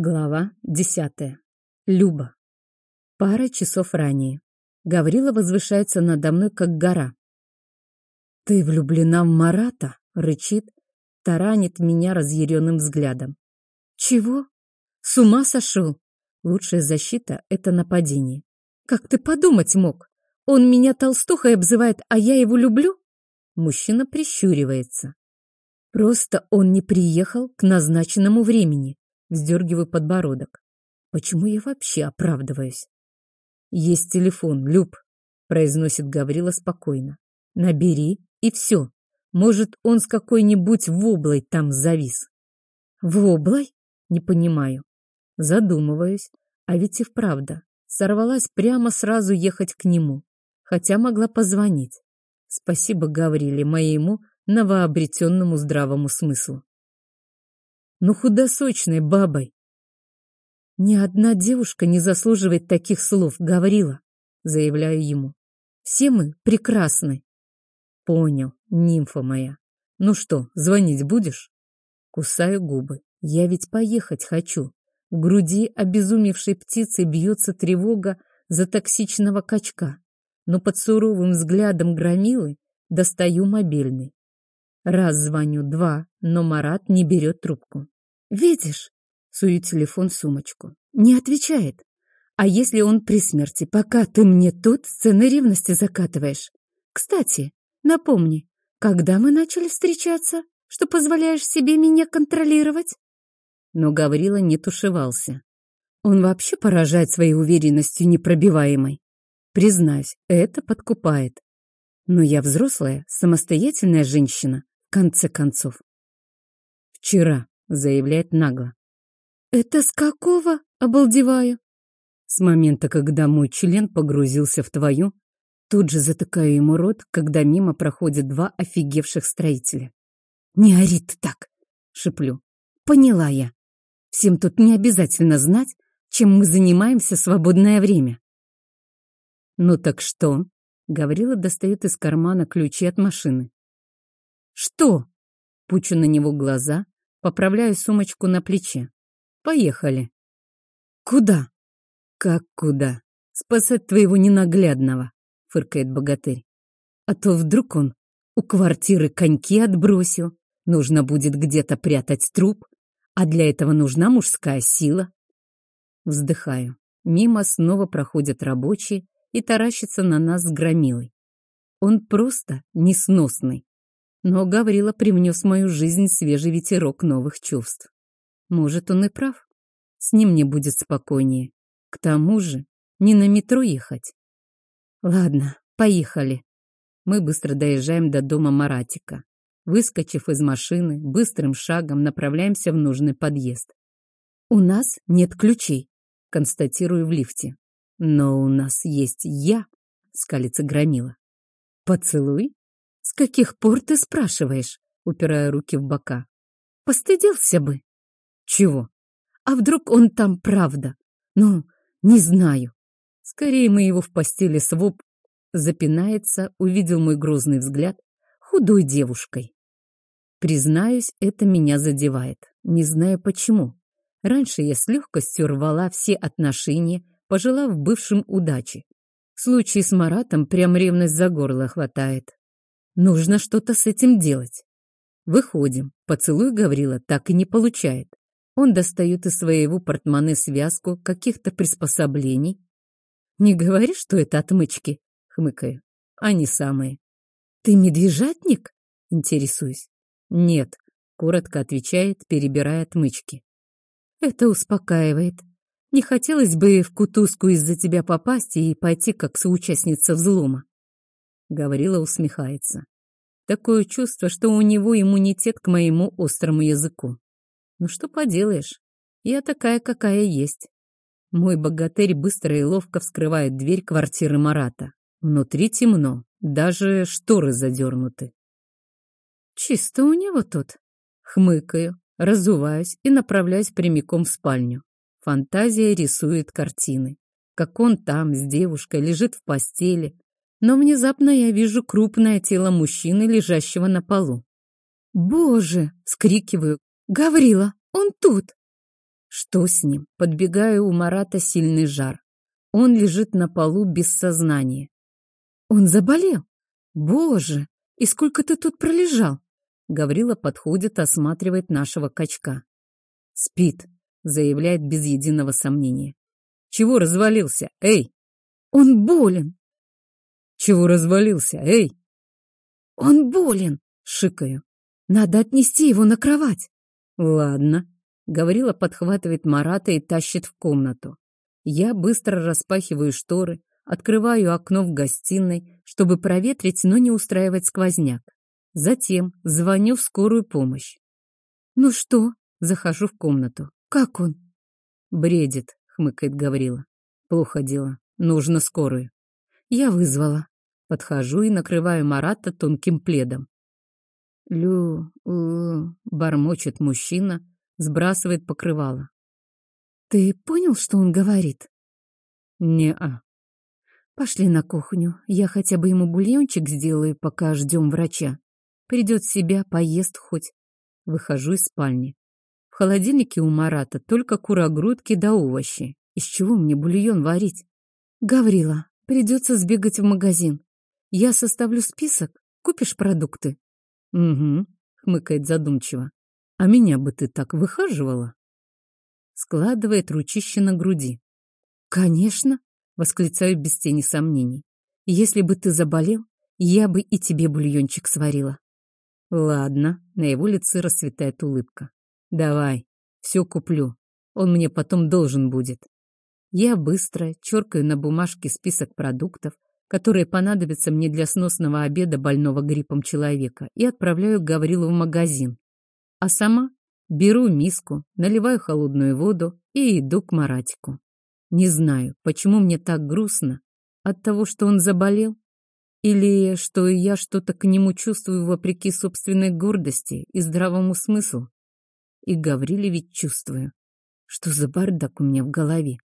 Глава десятая. Люба. Пара часов ранее. Гаврила возвышается надо мной, как гора. «Ты влюблена в Марата?» — рычит, таранит меня разъяренным взглядом. «Чего? С ума сошел? Лучшая защита — это нападение. Как ты подумать мог? Он меня толстухой обзывает, а я его люблю?» Мужчина прищуривается. «Просто он не приехал к назначенному времени. Вздергиваю подбородок. Почему я вообще оправдываюсь? Есть телефон, Люб, произносит Гаврила спокойно. Набери, и все. Может, он с какой-нибудь воблой там завис. Воблой? Не понимаю. Задумываюсь. А ведь и вправду. Сорвалась прямо сразу ехать к нему. Хотя могла позвонить. Спасибо Гавриле, моему новообретенному здравому смыслу но худосочной бабой. Ни одна девушка не заслуживает таких слов, говорила, заявляю ему. Все мы прекрасны. Понял, нимфа моя. Ну что, звонить будешь? Кусаю губы. Я ведь поехать хочу. В груди обезумевшей птицы бьется тревога за токсичного качка. Но под суровым взглядом громилы достаю мобильный. Раз звоню, два, но Марат не берет трубку. «Видишь?» — сую телефон в сумочку. «Не отвечает. А если он при смерти, пока ты мне тут сцены ревности закатываешь? Кстати, напомни, когда мы начали встречаться, что позволяешь себе меня контролировать?» Но Гаврила не тушевался. Он вообще поражает своей уверенностью непробиваемой. Признаюсь, это подкупает. Но я взрослая, самостоятельная женщина, конце концов. Вчера, заявляет нагло. Это с какого? Обалдеваю. С момента, когда мой член погрузился в твою, тут же затыкаю ему рот, когда мимо проходят два офигевших строителя. «Не ори ты так!» — шеплю. «Поняла я. Всем тут не обязательно знать, чем мы занимаемся в свободное время». «Ну так что?» Гаврила достает из кармана ключи от машины. «Что?» Пучу на него глаза, поправляю сумочку на плече. «Поехали». «Куда?» «Как куда? Спасать твоего ненаглядного», — фыркает богатырь. «А то вдруг он у квартиры коньки отбросил, нужно будет где-то прятать труп, а для этого нужна мужская сила». Вздыхаю. Мимо снова проходят рабочие, и таращится на нас с громилой. Он просто несносный. Но Гаврила привнес в мою жизнь свежий ветерок новых чувств. Может, он и прав. С ним мне будет спокойнее. К тому же, не на метро ехать. Ладно, поехали. Мы быстро доезжаем до дома Маратика. Выскочив из машины, быстрым шагом направляемся в нужный подъезд. У нас нет ключей, констатирую в лифте. Но у нас есть я, скалится громила. Поцелуй? С каких пор ты спрашиваешь? Упирая руки в бока. Постыдился бы. Чего? А вдруг он там правда? Ну, не знаю. Скорее мы его в постели своп. Запинается, увидел мой грозный взгляд, худой девушкой. Признаюсь, это меня задевает. Не знаю почему. Раньше я с легкостью рвала все отношения, пожелав бывшим удачи. В случае с Маратом прям ревность за горло хватает. Нужно что-то с этим делать. Выходим. Поцелуй Гаврила так и не получает. Он достает из своего портмоне связку каких-то приспособлений. «Не говори, что это отмычки», — хмыкаю. «Они самые». «Ты медвежатник?» — интересуюсь. «Нет», — коротко отвечает, перебирая отмычки. «Это успокаивает. Не хотелось бы в кутузку из-за тебя попасть и пойти как соучастница взлома. Гаврила усмехается. Такое чувство, что у него иммунитет к моему острому языку. Ну что поделаешь, я такая, какая есть. Мой богатырь быстро и ловко вскрывает дверь квартиры Марата. Внутри темно, даже шторы задернуты. Чисто у него тут. Хмыкаю, разуваюсь и направляюсь прямиком в спальню. Фантазия рисует картины. Как он там с девушкой лежит в постели. Но внезапно я вижу крупное тело мужчины, лежащего на полу. «Боже!» — скрикиваю. «Гаврила, он тут!» Что с ним? Подбегаю у Марата сильный жар. Он лежит на полу без сознания. Он заболел? Боже, и сколько ты тут пролежал? Гаврила подходит, осматривает нашего качка. Спит, заявляет без единого сомнения. Чего развалился? Эй! Он болен. Чего развалился? Эй! Он болен, шикаю. Надо отнести его на кровать. Ладно. Гаврила подхватывает Марата и тащит в комнату. Я быстро распахиваю шторы, открываю окно в гостиной, чтобы проветрить, но не устраивать сквозняк. Затем звоню в скорую помощь. «Ну что?» — захожу в комнату. «Как он?» «Бредит», — хмыкает Гаврила. «Плохо дело. Нужно скорую». Я вызвала. Подхожу и накрываю Марата тонким пледом. Лю, лу, бормочет мужчина, сбрасывает покрывало. Ты понял, что он говорит? Не-а. Пошли на кухню. Я хотя бы ему бульончик сделаю, пока ждем врача. Придет в себя, поест хоть. Выхожу из спальни. В холодильнике у Марата только курогрудки да овощи. Из чего мне бульон варить? Гаврила, придется сбегать в магазин. Я составлю список. Купишь продукты? Угу, хмыкает задумчиво. А меня бы ты так выхаживала? Складывает ручище на груди. Конечно, восклицаю без тени сомнений. Если бы ты заболел, я бы и тебе бульончик сварила. Ладно, на его лице расцветает улыбка. Давай, все куплю. Он мне потом должен будет. Я быстро черкаю на бумажке список продуктов, которые понадобятся мне для сносного обеда больного гриппом человека, и отправляю Гаврилу в магазин. А сама беру миску, наливаю холодную воду и иду к Маратику. Не знаю, почему мне так грустно. От того, что он заболел? Или что я что-то к нему чувствую вопреки собственной гордости и здравому смыслу? И Гавриле ведь чувствую. Что за бардак у меня в голове?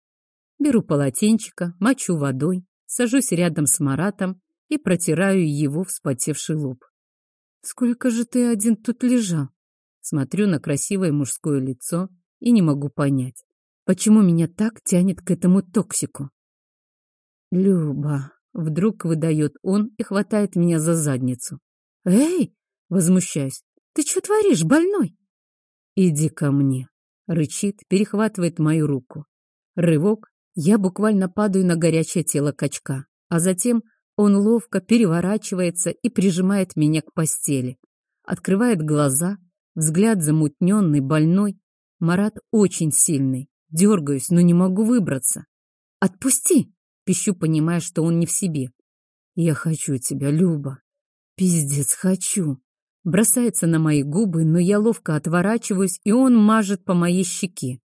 Беру полотенчика, мочу водой, сажусь рядом с Маратом и протираю его вспотевший лоб. «Сколько же ты один тут лежал?» Смотрю на красивое мужское лицо и не могу понять, почему меня так тянет к этому токсику. «Люба!» — вдруг выдает он и хватает меня за задницу. «Эй!» — возмущаюсь. «Ты что творишь, больной?» «Иди ко мне!» — рычит, перехватывает мою руку. Рывок, я буквально падаю на горячее тело качка, а затем он ловко переворачивается и прижимает меня к постели. Открывает глаза, взгляд замутненный, больной. Марат очень сильный. Дергаюсь, но не могу выбраться. «Отпусти!» — пищу, понимая, что он не в себе. «Я хочу тебя, Люба. Пиздец, хочу!» Бросается на мои губы, но я ловко отворачиваюсь, и он мажет по моей щеке.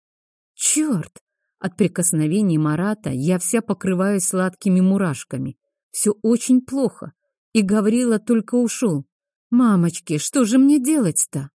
«Черт!» От прикосновений Марата я вся покрываюсь сладкими мурашками. Все очень плохо. И Гаврила только ушел. «Мамочки, что же мне делать-то?»